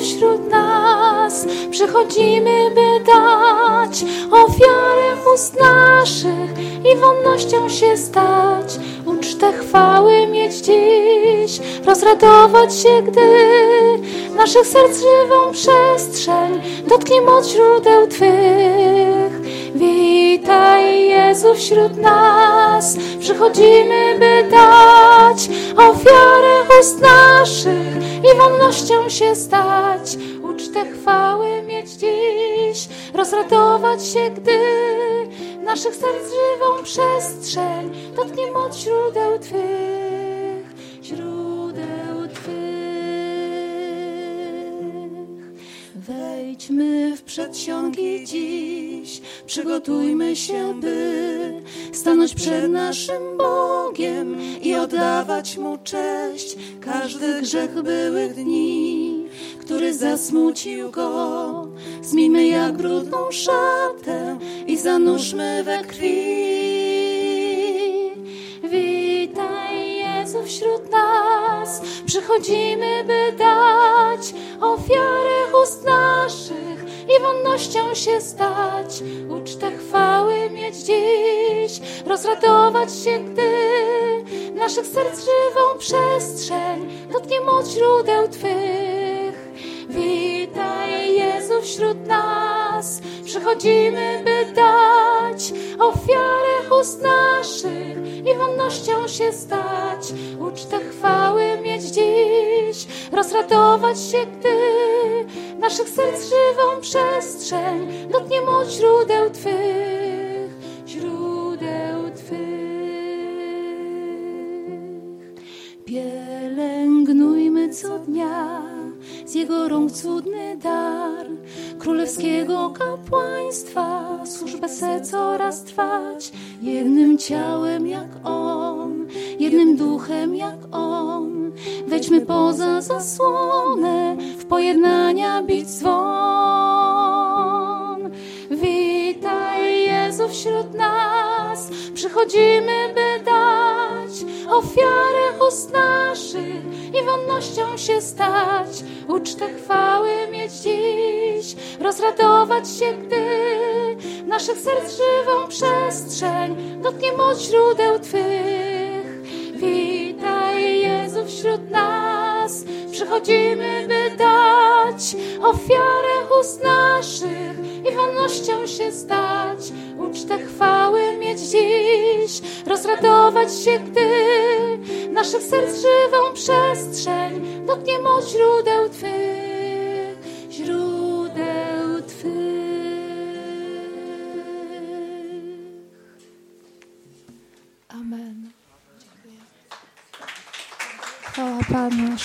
wśród nas, przychodzimy, by dać ofiarę ust naszych i wonnością się stać. Ucztę chwały mieć dziś, rozradować się, gdy naszych serc żywą przestrzeń dotknie moc źródeł Twych. Witaj Jezu wśród nas, przychodzimy, by dać ofiarę ust naszych i wolnością się stać. Ucztę chwały mieć dziś, rozradować się, gdy naszych serc żywą przestrzeń dotknie moc źródeł Twych, źródeł Twych. Wejdźmy w przedsionki dziś, przygotujmy się, by stanąć przed naszym Bogiem i oddawać Mu cześć. Każdy grzech byłych dni, który zasmucił Go, zmijmy jak brudną szatę i zanurzmy we krwi. Witaj Jezu wśród nas, przychodzimy, by dać ofiarę ust wonnością się stać. Ucztę chwały mieć dziś, rozradować się, gdy naszych serc żywą przestrzeń dotknie moc źródeł Twych. Witaj Jezu wśród nas, przychodzimy, by dać ofiarę ust naszych i się stać. Ucztę chwały mieć dziś, rozradować się, gdy naszych serc żywą przestrzeń dotknie moc źródeł Twych, źródeł Twych. Pielęgnujmy co dnia z Jego rąk cudny dar królewskiego kapłaństwa, służbę se coraz trwać, jednym ciałem jak On, jednym duchem jak On. Wejdźmy poza zasłonę, pojednania bić dzwon. Witaj Jezu wśród nas, przychodzimy, by dać ofiarę ust naszych i wonnością się stać. Ucztę chwały mieć dziś, rozradować się, gdy naszych serc żywą przestrzeń dotknie moc źródeł Twych. Witaj Jezu wśród nas, przychodzimy, by ofiarę ust naszych i wolnością się stać. Ucztę chwały mieć dziś, rozradować się, gdy naszych serc żywą przestrzeń dotknie moc źródeł Twych, źródeł Twych. Amen. Chwała Panu.